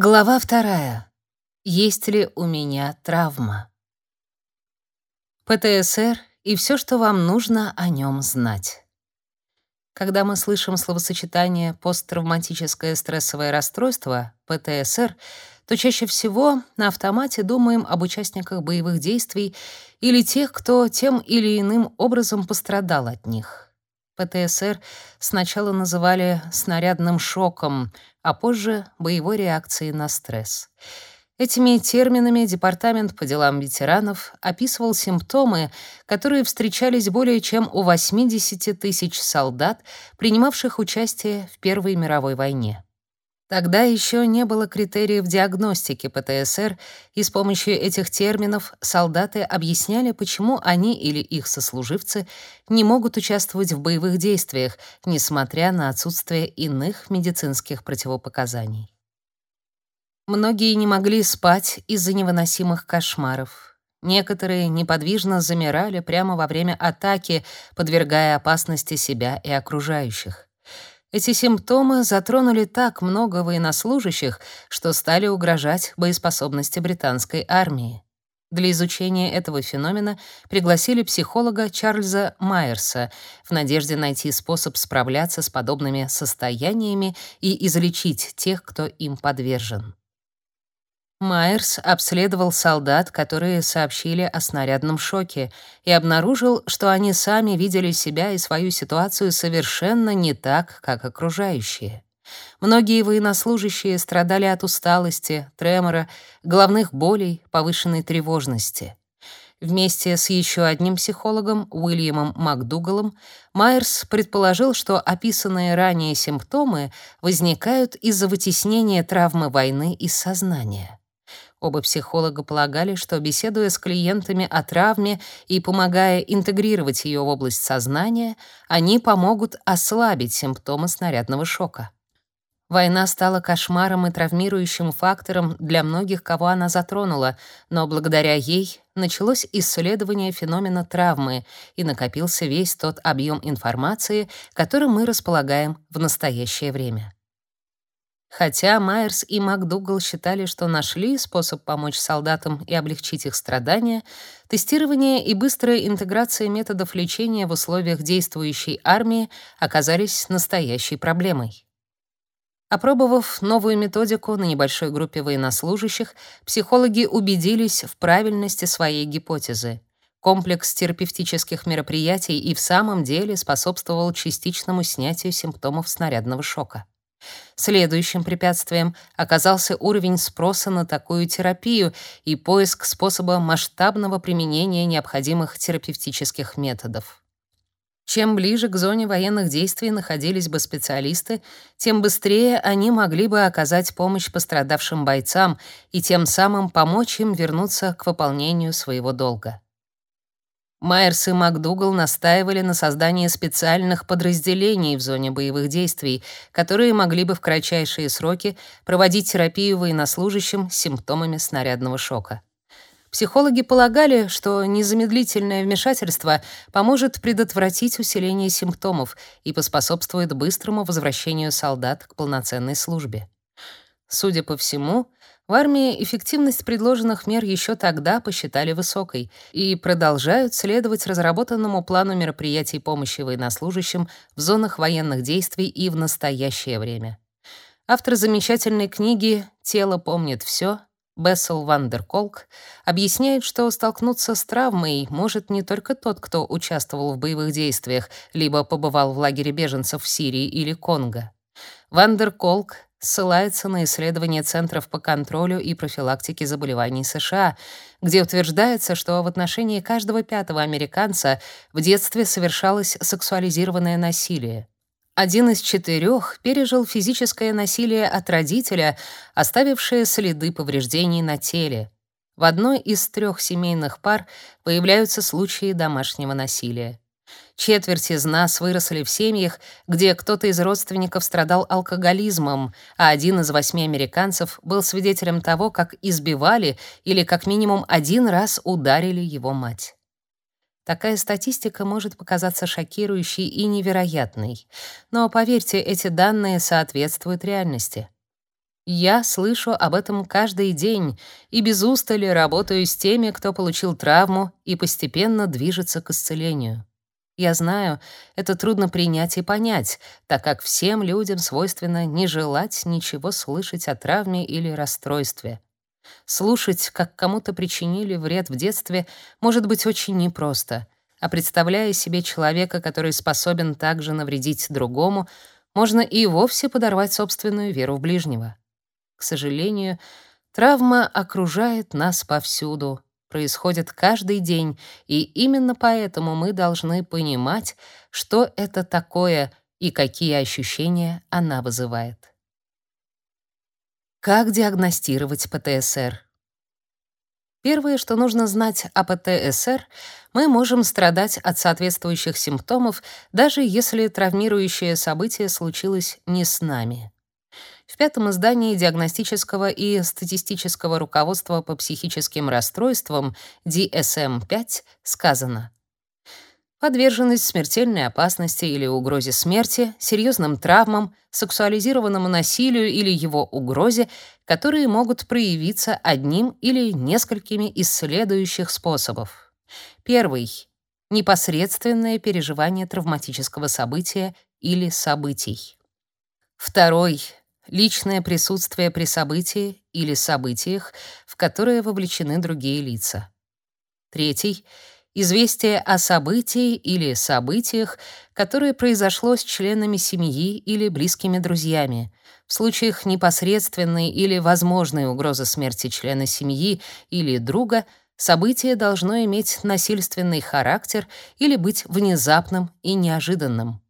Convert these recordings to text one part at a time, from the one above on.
Глава вторая. Есть ли у меня травма? ПТСР и все, что вам нужно о нем знать. Когда мы слышим словосочетание посттравматическое стрессовое расстройство ПТСР, то чаще всего на автомате думаем об участниках боевых действий или тех, кто тем или иным образом пострадал от них. ПТСР сначала называли снарядным шоком, а позже — боевой реакцией на стресс. Этими терминами Департамент по делам ветеранов описывал симптомы, которые встречались более чем у 80 тысяч солдат, принимавших участие в Первой мировой войне. Тогда еще не было критериев диагностики ПТСР, и с помощью этих терминов солдаты объясняли, почему они или их сослуживцы не могут участвовать в боевых действиях, несмотря на отсутствие иных медицинских противопоказаний. Многие не могли спать из-за невыносимых кошмаров. Некоторые неподвижно замирали прямо во время атаки, подвергая опасности себя и окружающих. Эти симптомы затронули так много военнослужащих, что стали угрожать боеспособности британской армии. Для изучения этого феномена пригласили психолога Чарльза Майерса в надежде найти способ справляться с подобными состояниями и излечить тех, кто им подвержен. Майерс обследовал солдат, которые сообщили о снарядном шоке, и обнаружил, что они сами видели себя и свою ситуацию совершенно не так, как окружающие. Многие военнослужащие страдали от усталости, тремора, головных болей, повышенной тревожности. Вместе с еще одним психологом, Уильямом МакДугалом, Майерс предположил, что описанные ранее симптомы возникают из-за вытеснения травмы войны из сознания. Оба психолога полагали, что беседуя с клиентами о травме и помогая интегрировать ее в область сознания, они помогут ослабить симптомы снарядного шока. Война стала кошмаром и травмирующим фактором для многих, кого она затронула, но благодаря ей началось исследование феномена травмы и накопился весь тот объем информации, которым мы располагаем в настоящее время. Хотя Майерс и МакДугал считали, что нашли способ помочь солдатам и облегчить их страдания, тестирование и быстрая интеграция методов лечения в условиях действующей армии оказались настоящей проблемой. Опробовав новую методику на небольшой группе военнослужащих, психологи убедились в правильности своей гипотезы. Комплекс терапевтических мероприятий и в самом деле способствовал частичному снятию симптомов снарядного шока. Следующим препятствием оказался уровень спроса на такую терапию и поиск способа масштабного применения необходимых терапевтических методов. Чем ближе к зоне военных действий находились бы специалисты, тем быстрее они могли бы оказать помощь пострадавшим бойцам и тем самым помочь им вернуться к выполнению своего долга. Майерс и МакДугал настаивали на создании специальных подразделений в зоне боевых действий, которые могли бы в кратчайшие сроки проводить терапию военнослужащим с симптомами снарядного шока. Психологи полагали, что незамедлительное вмешательство поможет предотвратить усиление симптомов и поспособствует быстрому возвращению солдат к полноценной службе. Судя по всему, в армии эффективность предложенных мер еще тогда посчитали высокой и продолжают следовать разработанному плану мероприятий помощи военнослужащим в зонах военных действий и в настоящее время. Автор замечательной книги «Тело помнит все» Бессел Вандерколк объясняет, что столкнуться с травмой может не только тот, кто участвовал в боевых действиях, либо побывал в лагере беженцев в Сирии или Конго. Вандерколк ссылается на исследования Центров по контролю и профилактике заболеваний США, где утверждается, что в отношении каждого пятого американца в детстве совершалось сексуализированное насилие. Один из четырех пережил физическое насилие от родителя, оставившее следы повреждений на теле. В одной из трех семейных пар появляются случаи домашнего насилия. Четверть из нас выросли в семьях, где кто-то из родственников страдал алкоголизмом, а один из восьми американцев был свидетелем того, как избивали или как минимум один раз ударили его мать. Такая статистика может показаться шокирующей и невероятной, но поверьте, эти данные соответствуют реальности. Я слышу об этом каждый день и без устали работаю с теми, кто получил травму и постепенно движется к исцелению. Я знаю, это трудно принять и понять, так как всем людям свойственно не желать ничего слышать о травме или расстройстве. Слушать, как кому-то причинили вред в детстве, может быть очень непросто, а представляя себе человека, который способен также навредить другому, можно и вовсе подорвать собственную веру в ближнего. К сожалению, травма окружает нас повсюду, происходит каждый день, и именно поэтому мы должны понимать, что это такое и какие ощущения она вызывает. Как диагностировать ПТСР? Первое, что нужно знать о ПТСР, мы можем страдать от соответствующих симптомов, даже если травмирующее событие случилось не с нами. В пятом издании диагностического и статистического руководства по психическим расстройствам DSM-5 сказано: подверженность смертельной опасности или угрозе смерти, серьезным травмам, сексуализированному насилию или его угрозе, которые могут проявиться одним или несколькими из следующих способов. Первый непосредственное переживание травматического события или событий. Второй личное присутствие при событии или событиях, в которые вовлечены другие лица. Третий известие о событии или событиях, которое произошло с членами семьи или близкими друзьями. В случаях непосредственной или возможной угрозы смерти члена семьи или друга событие должно иметь насильственный характер или быть внезапным и неожиданным.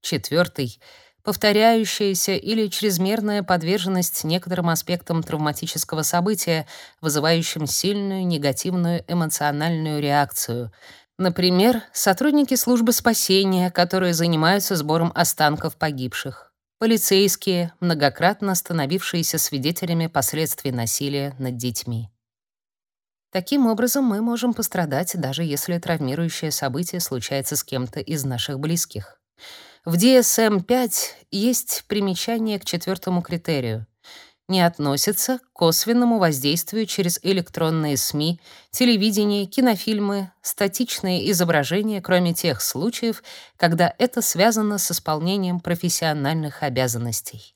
Четвертый повторяющаяся или чрезмерная подверженность некоторым аспектам травматического события, вызывающим сильную негативную эмоциональную реакцию. Например, сотрудники службы спасения, которые занимаются сбором останков погибших. Полицейские, многократно становившиеся свидетелями последствий насилия над детьми. Таким образом, мы можем пострадать, даже если травмирующее событие случается с кем-то из наших близких. В DSM-5 есть примечание к четвертому критерию. Не относится к косвенному воздействию через электронные СМИ, телевидение, кинофильмы, статичные изображения, кроме тех случаев, когда это связано с исполнением профессиональных обязанностей.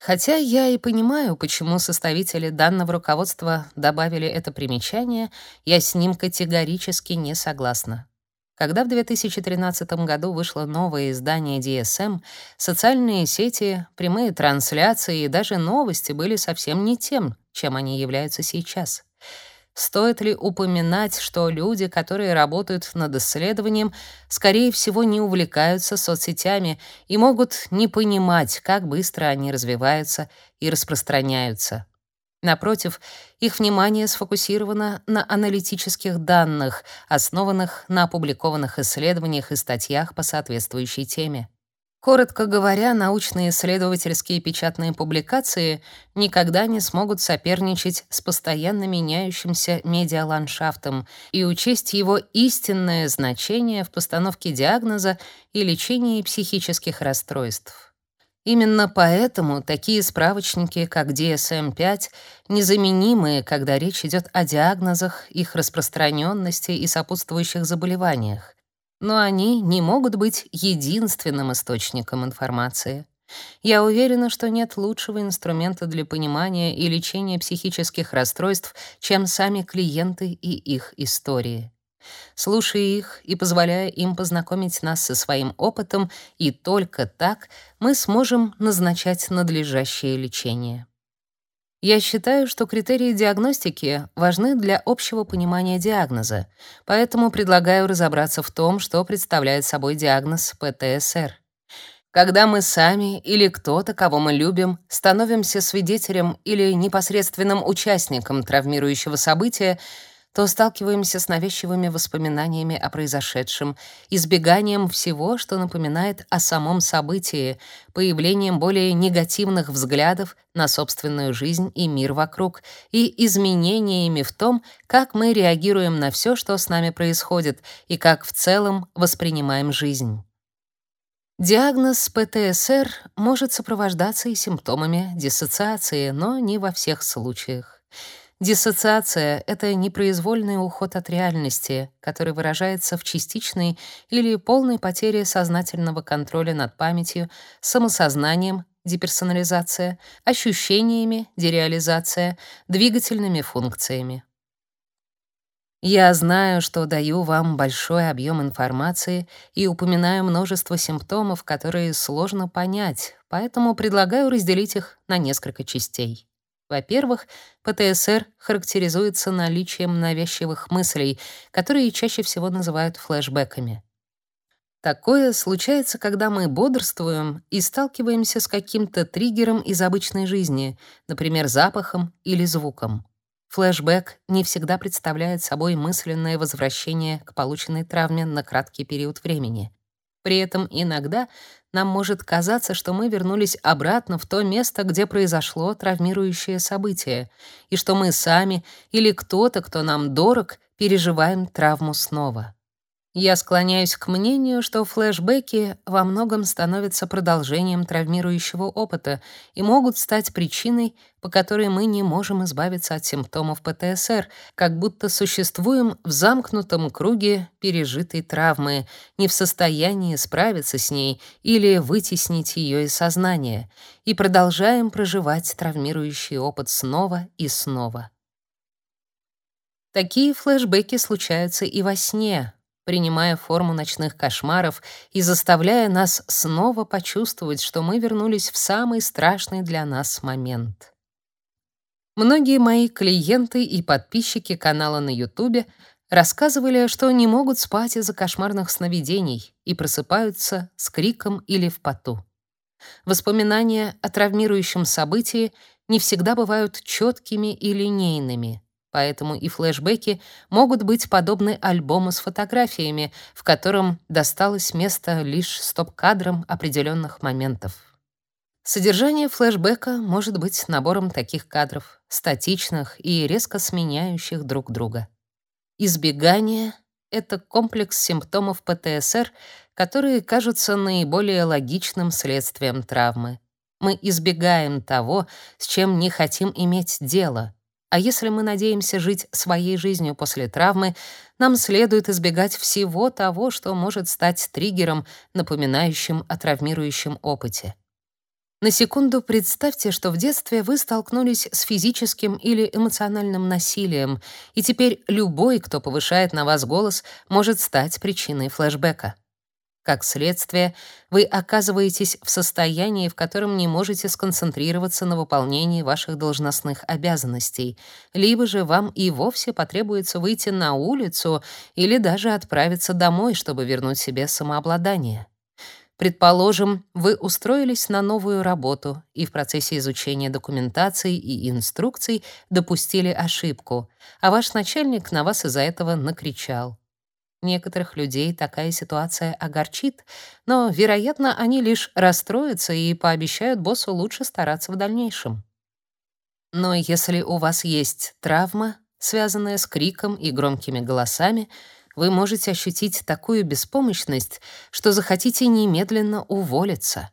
Хотя я и понимаю, почему составители данного руководства добавили это примечание, я с ним категорически не согласна. Когда в 2013 году вышло новое издание DSM, социальные сети, прямые трансляции и даже новости были совсем не тем, чем они являются сейчас. Стоит ли упоминать, что люди, которые работают над исследованием, скорее всего, не увлекаются соцсетями и могут не понимать, как быстро они развиваются и распространяются? Напротив, их внимание сфокусировано на аналитических данных, основанных на опубликованных исследованиях и статьях по соответствующей теме. Коротко говоря, научные исследовательские печатные публикации никогда не смогут соперничать с постоянно меняющимся медиаландшафтом и учесть его истинное значение в постановке диагноза и лечении психических расстройств. Именно поэтому такие справочники, как DSM-5, незаменимые, когда речь идет о диагнозах, их распространенности и сопутствующих заболеваниях. Но они не могут быть единственным источником информации. Я уверена, что нет лучшего инструмента для понимания и лечения психических расстройств, чем сами клиенты и их истории слушая их и позволяя им познакомить нас со своим опытом, и только так мы сможем назначать надлежащее лечение. Я считаю, что критерии диагностики важны для общего понимания диагноза, поэтому предлагаю разобраться в том, что представляет собой диагноз ПТСР. Когда мы сами или кто-то, кого мы любим, становимся свидетелем или непосредственным участником травмирующего события, то сталкиваемся с навязчивыми воспоминаниями о произошедшем, избеганием всего, что напоминает о самом событии, появлением более негативных взглядов на собственную жизнь и мир вокруг, и изменениями в том, как мы реагируем на все, что с нами происходит, и как в целом воспринимаем жизнь. Диагноз ПТСР может сопровождаться и симптомами диссоциации, но не во всех случаях. Диссоциация — это непроизвольный уход от реальности, который выражается в частичной или полной потере сознательного контроля над памятью, самосознанием, деперсонализация, ощущениями, дереализация, двигательными функциями. Я знаю, что даю вам большой объем информации и упоминаю множество симптомов, которые сложно понять, поэтому предлагаю разделить их на несколько частей. Во-первых, ПТСР характеризуется наличием навязчивых мыслей, которые чаще всего называют флешбэками. Такое случается, когда мы бодрствуем и сталкиваемся с каким-то триггером из обычной жизни, например, запахом или звуком. Флэшбэк не всегда представляет собой мысленное возвращение к полученной травме на краткий период времени. При этом иногда нам может казаться, что мы вернулись обратно в то место, где произошло травмирующее событие, и что мы сами или кто-то, кто нам дорог, переживаем травму снова. Я склоняюсь к мнению, что флешбеки во многом становятся продолжением травмирующего опыта и могут стать причиной, по которой мы не можем избавиться от симптомов ПТСР, как будто существуем в замкнутом круге пережитой травмы, не в состоянии справиться с ней или вытеснить ее из сознания, и продолжаем проживать травмирующий опыт снова и снова. Такие флешбеки случаются и во сне, принимая форму ночных кошмаров и заставляя нас снова почувствовать, что мы вернулись в самый страшный для нас момент. Многие мои клиенты и подписчики канала на YouTube рассказывали, что не могут спать из-за кошмарных сновидений и просыпаются с криком или в поту. Воспоминания о травмирующем событии не всегда бывают четкими и линейными поэтому и флешбеки могут быть подобны альбому с фотографиями, в котором досталось место лишь стоп-кадрам определенных моментов. Содержание флешбека может быть набором таких кадров, статичных и резко сменяющих друг друга. Избегание — это комплекс симптомов ПТСР, которые кажутся наиболее логичным следствием травмы. Мы избегаем того, с чем не хотим иметь дело, а если мы надеемся жить своей жизнью после травмы, нам следует избегать всего того, что может стать триггером, напоминающим о травмирующем опыте. На секунду представьте, что в детстве вы столкнулись с физическим или эмоциональным насилием, и теперь любой, кто повышает на вас голос, может стать причиной флешбека. Как следствие, вы оказываетесь в состоянии, в котором не можете сконцентрироваться на выполнении ваших должностных обязанностей, либо же вам и вовсе потребуется выйти на улицу или даже отправиться домой, чтобы вернуть себе самообладание. Предположим, вы устроились на новую работу и в процессе изучения документации и инструкций допустили ошибку, а ваш начальник на вас из-за этого накричал. Некоторых людей такая ситуация огорчит, но, вероятно, они лишь расстроятся и пообещают боссу лучше стараться в дальнейшем. Но если у вас есть травма, связанная с криком и громкими голосами, вы можете ощутить такую беспомощность, что захотите немедленно уволиться.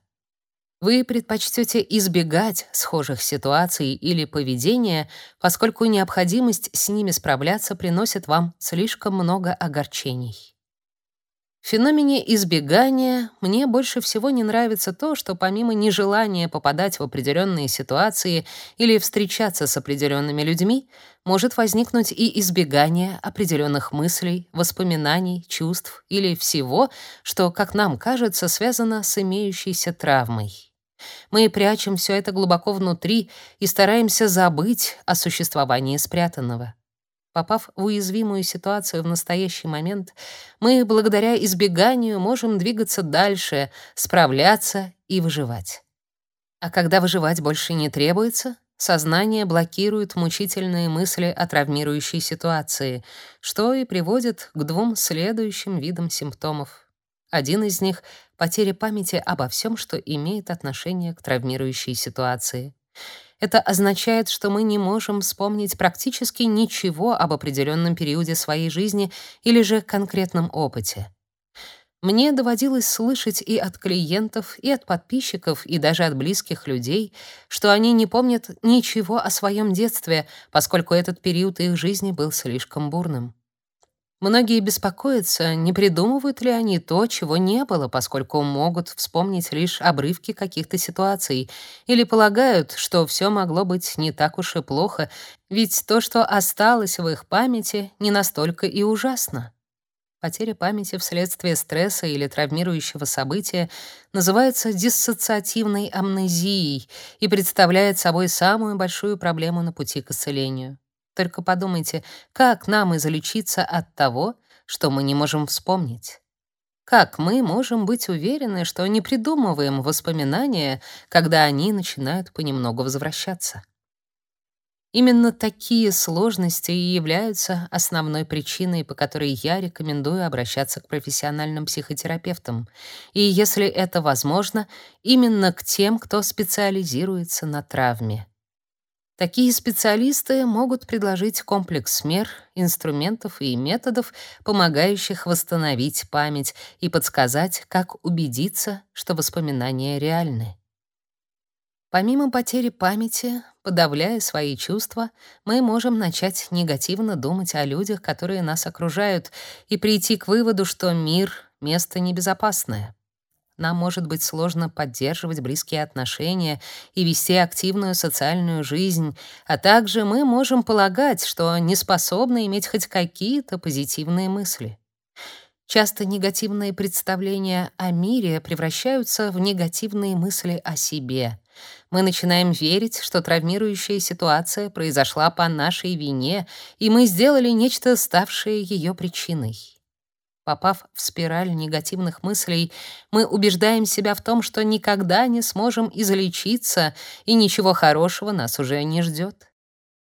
Вы предпочтете избегать схожих ситуаций или поведения, поскольку необходимость с ними справляться приносит вам слишком много огорчений. В феномене избегания мне больше всего не нравится то, что помимо нежелания попадать в определенные ситуации или встречаться с определенными людьми, может возникнуть и избегание определенных мыслей, воспоминаний, чувств или всего, что, как нам кажется, связано с имеющейся травмой. Мы прячем все это глубоко внутри и стараемся забыть о существовании спрятанного. Попав в уязвимую ситуацию в настоящий момент, мы благодаря избеганию можем двигаться дальше, справляться и выживать. А когда выживать больше не требуется, сознание блокирует мучительные мысли о травмирующей ситуации, что и приводит к двум следующим видам симптомов. Один из них — потеря памяти обо всем, что имеет отношение к травмирующей ситуации. Это означает, что мы не можем вспомнить практически ничего об определенном периоде своей жизни или же конкретном опыте. Мне доводилось слышать и от клиентов, и от подписчиков, и даже от близких людей, что они не помнят ничего о своем детстве, поскольку этот период их жизни был слишком бурным. Многие беспокоятся, не придумывают ли они то, чего не было, поскольку могут вспомнить лишь обрывки каких-то ситуаций, или полагают, что все могло быть не так уж и плохо, ведь то, что осталось в их памяти, не настолько и ужасно. Потеря памяти вследствие стресса или травмирующего события называется диссоциативной амнезией и представляет собой самую большую проблему на пути к исцелению. Только подумайте, как нам излечиться от того, что мы не можем вспомнить? Как мы можем быть уверены, что не придумываем воспоминания, когда они начинают понемногу возвращаться? Именно такие сложности и являются основной причиной, по которой я рекомендую обращаться к профессиональным психотерапевтам. И если это возможно, именно к тем, кто специализируется на травме. Такие специалисты могут предложить комплекс мер, инструментов и методов, помогающих восстановить память и подсказать, как убедиться, что воспоминания реальны. Помимо потери памяти, подавляя свои чувства, мы можем начать негативно думать о людях, которые нас окружают, и прийти к выводу, что мир — место небезопасное. Нам может быть сложно поддерживать близкие отношения и вести активную социальную жизнь, а также мы можем полагать, что не способны иметь хоть какие-то позитивные мысли. Часто негативные представления о мире превращаются в негативные мысли о себе. Мы начинаем верить, что травмирующая ситуация произошла по нашей вине, и мы сделали нечто, ставшее ее причиной. Попав в спираль негативных мыслей, мы убеждаем себя в том, что никогда не сможем излечиться, и ничего хорошего нас уже не ждет.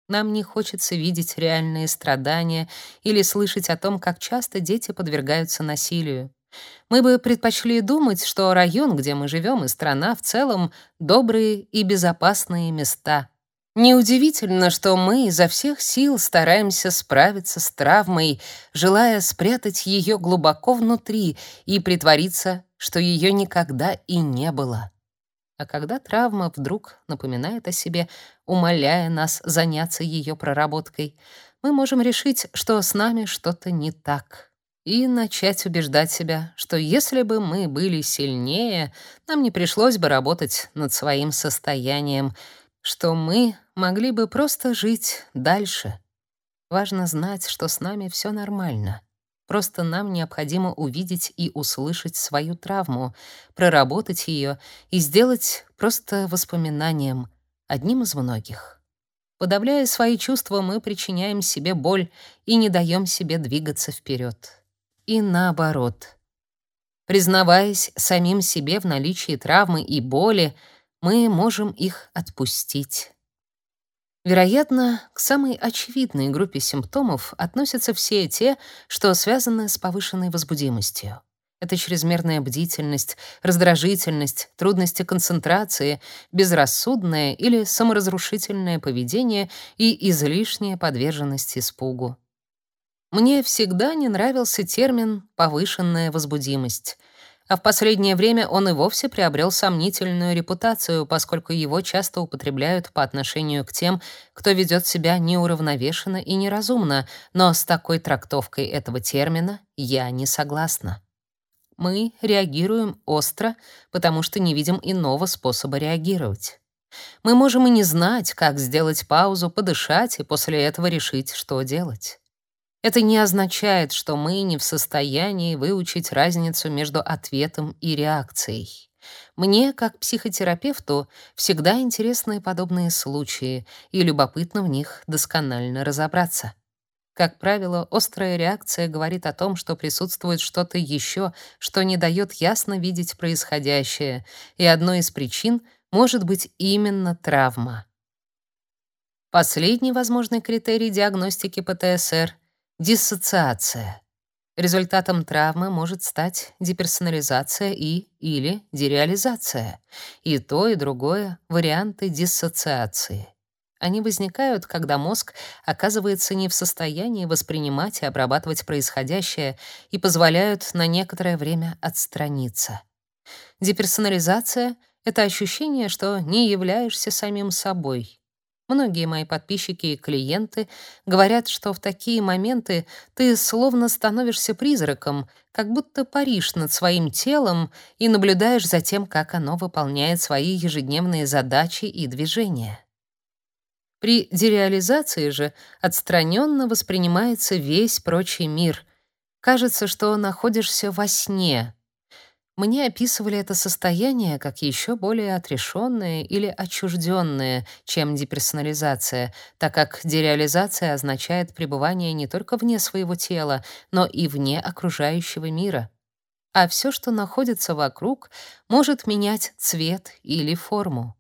Нам не хочется видеть реальные страдания или слышать о том, как часто дети подвергаются насилию. Мы бы предпочли думать, что район, где мы живем, и страна в целом добрые и безопасные места. Неудивительно, что мы изо всех сил стараемся справиться с травмой, желая спрятать ее глубоко внутри и притвориться, что ее никогда и не было. А когда травма вдруг напоминает о себе, умоляя нас заняться ее проработкой, мы можем решить, что с нами что-то не так и начать убеждать себя, что если бы мы были сильнее, нам не пришлось бы работать над своим состоянием, что мы могли бы просто жить дальше. Важно знать, что с нами все нормально. Просто нам необходимо увидеть и услышать свою травму, проработать ее и сделать просто воспоминанием, одним из многих. Подавляя свои чувства, мы причиняем себе боль и не даем себе двигаться вперед и наоборот. Признаваясь самим себе в наличии травмы и боли, мы можем их отпустить. Вероятно, к самой очевидной группе симптомов относятся все те, что связаны с повышенной возбудимостью. Это чрезмерная бдительность, раздражительность, трудности концентрации, безрассудное или саморазрушительное поведение и излишняя подверженность испугу. Мне всегда не нравился термин «повышенная возбудимость», а в последнее время он и вовсе приобрел сомнительную репутацию, поскольку его часто употребляют по отношению к тем, кто ведет себя неуравновешенно и неразумно, но с такой трактовкой этого термина я не согласна. Мы реагируем остро, потому что не видим иного способа реагировать. Мы можем и не знать, как сделать паузу, подышать и после этого решить, что делать. Это не означает, что мы не в состоянии выучить разницу между ответом и реакцией. Мне, как психотерапевту, всегда интересны подобные случаи, и любопытно в них досконально разобраться. Как правило, острая реакция говорит о том, что присутствует что-то еще, что не дает ясно видеть происходящее, и одной из причин может быть именно травма. Последний возможный критерий диагностики ПТСР Диссоциация. Результатом травмы может стать деперсонализация и или дереализация. И то, и другое — варианты диссоциации. Они возникают, когда мозг оказывается не в состоянии воспринимать и обрабатывать происходящее и позволяют на некоторое время отстраниться. Деперсонализация — это ощущение, что не являешься самим собой. Многие мои подписчики и клиенты говорят, что в такие моменты ты словно становишься призраком, как будто паришь над своим телом и наблюдаешь за тем, как оно выполняет свои ежедневные задачи и движения. При дереализации же отстраненно воспринимается весь прочий мир. Кажется, что находишься во сне, мне описывали это состояние как еще более отрешенное или отчужденное, чем деперсонализация, так как дереализация означает пребывание не только вне своего тела, но и вне окружающего мира. А все, что находится вокруг, может менять цвет или форму.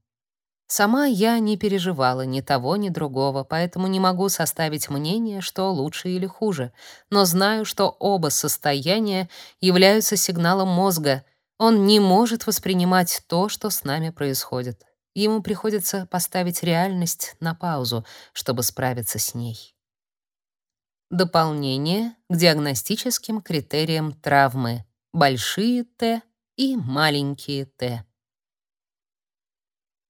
Сама я не переживала ни того, ни другого, поэтому не могу составить мнение, что лучше или хуже. Но знаю, что оба состояния являются сигналом мозга. Он не может воспринимать то, что с нами происходит. Ему приходится поставить реальность на паузу, чтобы справиться с ней. Дополнение к диагностическим критериям травмы. Большие Т и маленькие Т.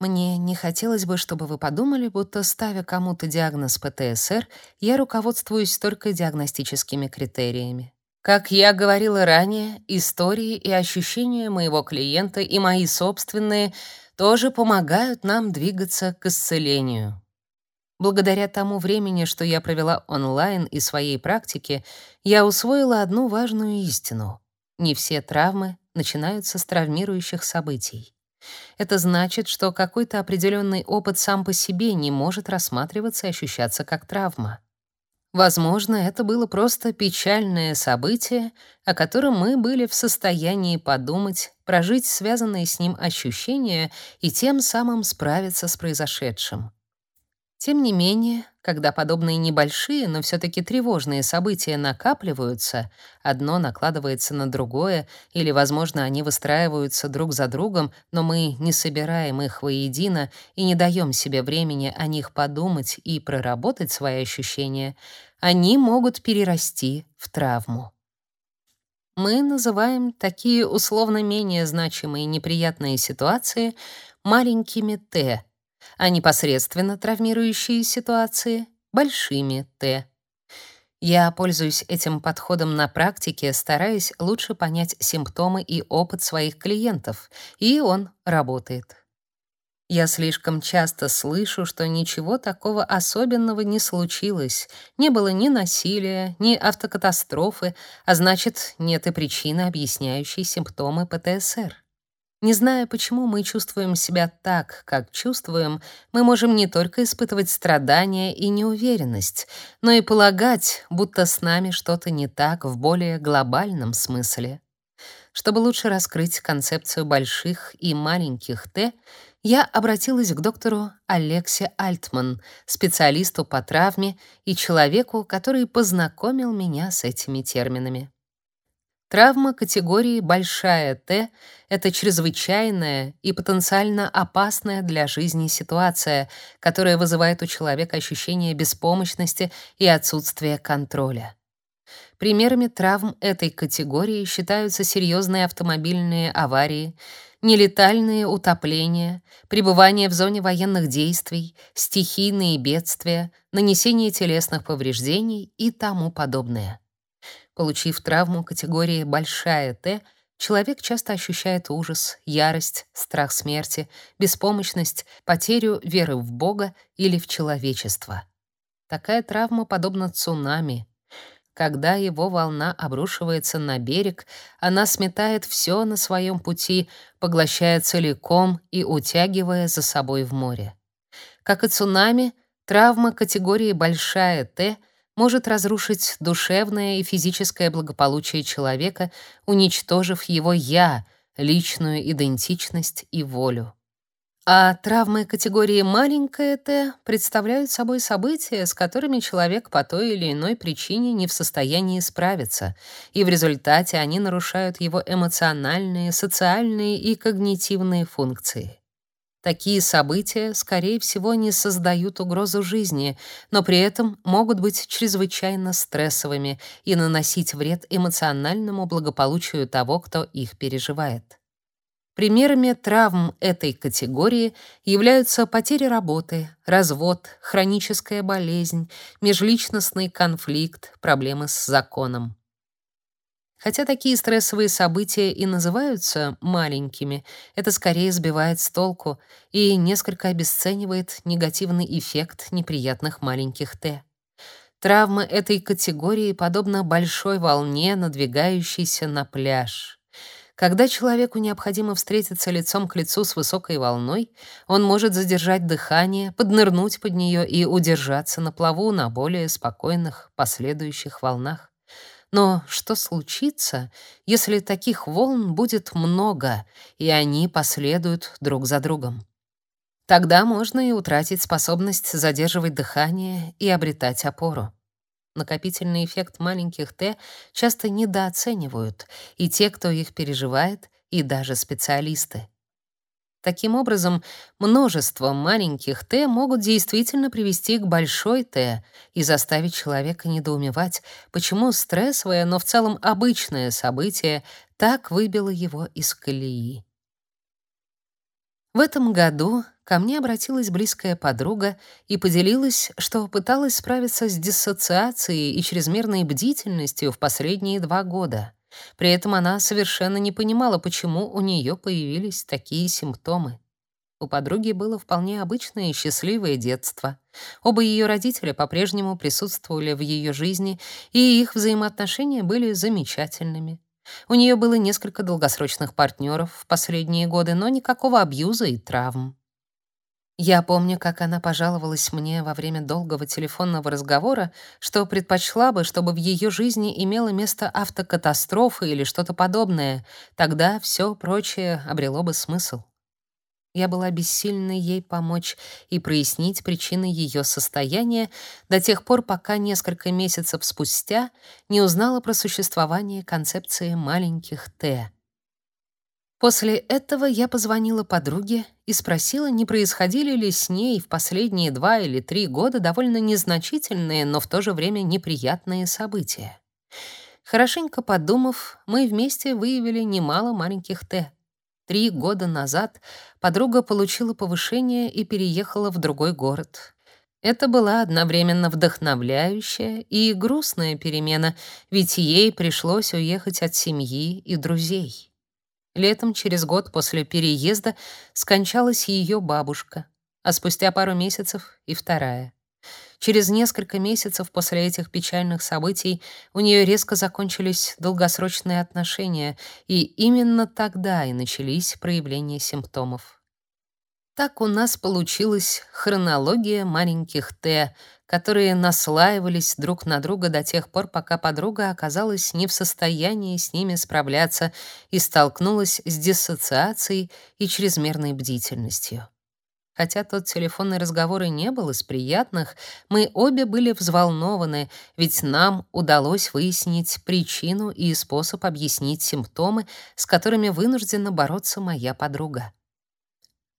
Мне не хотелось бы, чтобы вы подумали, будто ставя кому-то диагноз ПТСР, я руководствуюсь только диагностическими критериями. Как я говорила ранее, истории и ощущения моего клиента и мои собственные тоже помогают нам двигаться к исцелению. Благодаря тому времени, что я провела онлайн и своей практике, я усвоила одну важную истину. Не все травмы начинаются с травмирующих событий. Это значит, что какой-то определенный опыт сам по себе не может рассматриваться и ощущаться как травма. Возможно, это было просто печальное событие, о котором мы были в состоянии подумать, прожить связанные с ним ощущения и тем самым справиться с произошедшим. Тем не менее, когда подобные небольшие, но все таки тревожные события накапливаются, одно накладывается на другое, или, возможно, они выстраиваются друг за другом, но мы не собираем их воедино и не даем себе времени о них подумать и проработать свои ощущения, они могут перерасти в травму. Мы называем такие условно менее значимые неприятные ситуации маленькими «Т», а непосредственно травмирующие ситуации — большими «Т». Я пользуюсь этим подходом на практике, стараясь лучше понять симптомы и опыт своих клиентов, и он работает. Я слишком часто слышу, что ничего такого особенного не случилось. Не было ни насилия, ни автокатастрофы, а значит, нет и причины, объясняющей симптомы ПТСР. Не зная, почему мы чувствуем себя так, как чувствуем, мы можем не только испытывать страдания и неуверенность, но и полагать, будто с нами что-то не так в более глобальном смысле. Чтобы лучше раскрыть концепцию больших и маленьких «Т», я обратилась к доктору Алексе Альтман, специалисту по травме и человеку, который познакомил меня с этими терминами. Травма категории «большая Т» — это чрезвычайная и потенциально опасная для жизни ситуация, которая вызывает у человека ощущение беспомощности и отсутствия контроля. Примерами травм этой категории считаются серьезные автомобильные аварии, нелетальные утопления, пребывание в зоне военных действий, стихийные бедствия, нанесение телесных повреждений и тому подобное. Получив травму категории «большая Т», человек часто ощущает ужас, ярость, страх смерти, беспомощность, потерю веры в Бога или в человечество. Такая травма подобна цунами. Когда его волна обрушивается на берег, она сметает все на своем пути, поглощая целиком и утягивая за собой в море. Как и цунами, травма категории «большая Т» может разрушить душевное и физическое благополучие человека, уничтожив его «я», личную идентичность и волю. А травмы категории «маленькое Т» представляют собой события, с которыми человек по той или иной причине не в состоянии справиться, и в результате они нарушают его эмоциональные, социальные и когнитивные функции. Такие события, скорее всего, не создают угрозу жизни, но при этом могут быть чрезвычайно стрессовыми и наносить вред эмоциональному благополучию того, кто их переживает. Примерами травм этой категории являются потеря работы, развод, хроническая болезнь, межличностный конфликт, проблемы с законом. Хотя такие стрессовые события и называются маленькими, это скорее сбивает с толку и несколько обесценивает негативный эффект неприятных маленьких Т. Травмы этой категории подобны большой волне, надвигающейся на пляж. Когда человеку необходимо встретиться лицом к лицу с высокой волной, он может задержать дыхание, поднырнуть под нее и удержаться на плаву на более спокойных последующих волнах. Но что случится, если таких волн будет много, и они последуют друг за другом? Тогда можно и утратить способность задерживать дыхание и обретать опору. Накопительный эффект маленьких Т часто недооценивают и те, кто их переживает, и даже специалисты. Таким образом, множество маленьких «Т» могут действительно привести к большой «Т» и заставить человека недоумевать, почему стрессовое, но в целом обычное событие так выбило его из колеи. В этом году ко мне обратилась близкая подруга и поделилась, что пыталась справиться с диссоциацией и чрезмерной бдительностью в последние два года. При этом она совершенно не понимала, почему у нее появились такие симптомы. У подруги было вполне обычное и счастливое детство. Оба ее родителя по-прежнему присутствовали в ее жизни, и их взаимоотношения были замечательными. У нее было несколько долгосрочных партнеров в последние годы, но никакого абьюза и травм. Я помню, как она пожаловалась мне во время долгого телефонного разговора, что предпочла бы, чтобы в ее жизни имело место автокатастрофа или что-то подобное. Тогда все прочее обрело бы смысл. Я была бессильна ей помочь и прояснить причины ее состояния до тех пор, пока несколько месяцев спустя не узнала про существование концепции маленьких «Т», После этого я позвонила подруге и спросила, не происходили ли с ней в последние два или три года довольно незначительные, но в то же время неприятные события. Хорошенько подумав, мы вместе выявили немало маленьких «Т». Три года назад подруга получила повышение и переехала в другой город. Это была одновременно вдохновляющая и грустная перемена, ведь ей пришлось уехать от семьи и друзей. Летом, через год после переезда, скончалась ее бабушка, а спустя пару месяцев и вторая. Через несколько месяцев после этих печальных событий у нее резко закончились долгосрочные отношения, и именно тогда и начались проявления симптомов. Так у нас получилась хронология маленьких «Т», которые наслаивались друг на друга до тех пор, пока подруга оказалась не в состоянии с ними справляться и столкнулась с диссоциацией и чрезмерной бдительностью. Хотя тот телефонный разговор и не был из приятных, мы обе были взволнованы, ведь нам удалось выяснить причину и способ объяснить симптомы, с которыми вынуждена бороться моя подруга.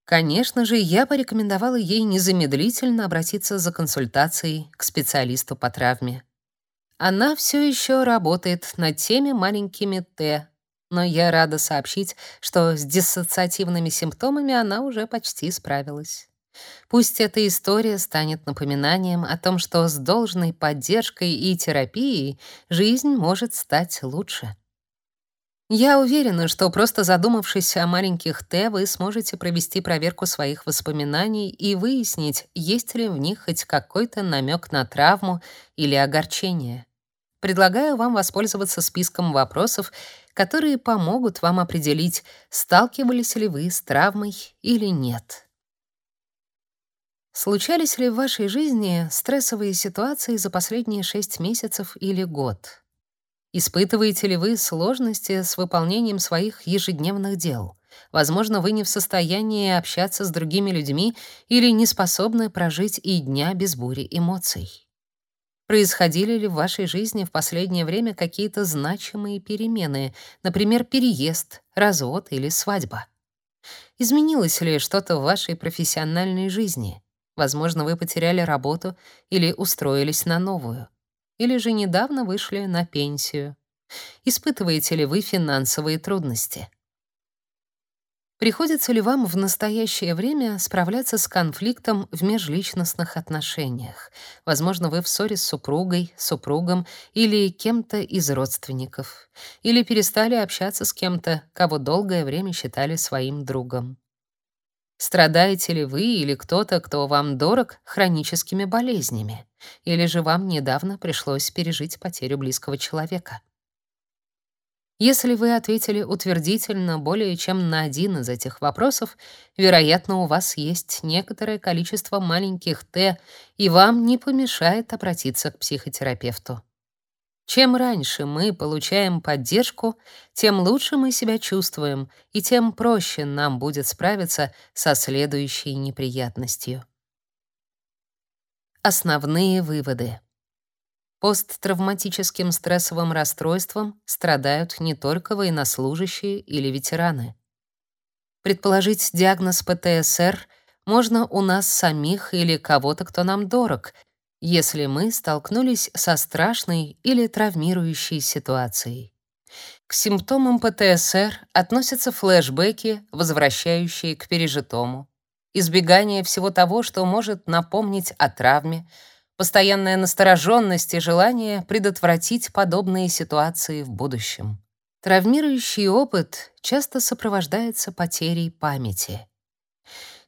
Конечно же, я порекомендовала ей незамедлительно обратиться за консультацией к специалисту по травме. Она все еще работает над теми маленькими «Т», но я рада сообщить, что с диссоциативными симптомами она уже почти справилась. Пусть эта история станет напоминанием о том, что с должной поддержкой и терапией жизнь может стать лучше. Я уверена, что просто задумавшись о маленьких Т, вы сможете провести проверку своих воспоминаний и выяснить, есть ли в них хоть какой-то намек на травму или огорчение. Предлагаю вам воспользоваться списком вопросов, которые помогут вам определить, сталкивались ли вы с травмой или нет. Случались ли в вашей жизни стрессовые ситуации за последние 6 месяцев или год? Испытываете ли вы сложности с выполнением своих ежедневных дел? Возможно, вы не в состоянии общаться с другими людьми или не способны прожить и дня без бури эмоций. Происходили ли в вашей жизни в последнее время какие-то значимые перемены, например, переезд, развод или свадьба? Изменилось ли что-то в вашей профессиональной жизни? Возможно, вы потеряли работу или устроились на новую. Или же недавно вышли на пенсию. Испытываете ли вы финансовые трудности? Приходится ли вам в настоящее время справляться с конфликтом в межличностных отношениях? Возможно, вы в ссоре с супругой, супругом или кем-то из родственников. Или перестали общаться с кем-то, кого долгое время считали своим другом. Страдаете ли вы или кто-то, кто вам дорог, хроническими болезнями? Или же вам недавно пришлось пережить потерю близкого человека? Если вы ответили утвердительно более чем на один из этих вопросов, вероятно, у вас есть некоторое количество маленьких «Т», и вам не помешает обратиться к психотерапевту. Чем раньше мы получаем поддержку, тем лучше мы себя чувствуем, и тем проще нам будет справиться со следующей неприятностью. Основные выводы. Посттравматическим стрессовым расстройством страдают не только военнослужащие или ветераны. Предположить диагноз ПТСР можно у нас самих или кого-то, кто нам дорог, если мы столкнулись со страшной или травмирующей ситуацией. К симптомам ПТСР относятся флешбеки, возвращающие к пережитому, избегание всего того, что может напомнить о травме, постоянная настороженность и желание предотвратить подобные ситуации в будущем. Травмирующий опыт часто сопровождается потерей памяти.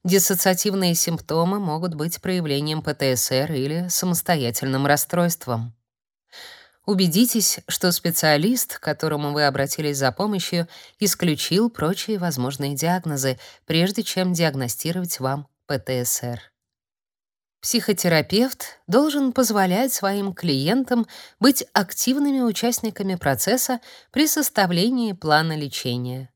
Диссоциативные симптомы могут быть проявлением ПТСР или самостоятельным расстройством. Убедитесь, что специалист, к которому вы обратились за помощью, исключил прочие возможные диагнозы, прежде чем диагностировать вам ПТСР. Психотерапевт должен позволять своим клиентам быть активными участниками процесса при составлении плана лечения.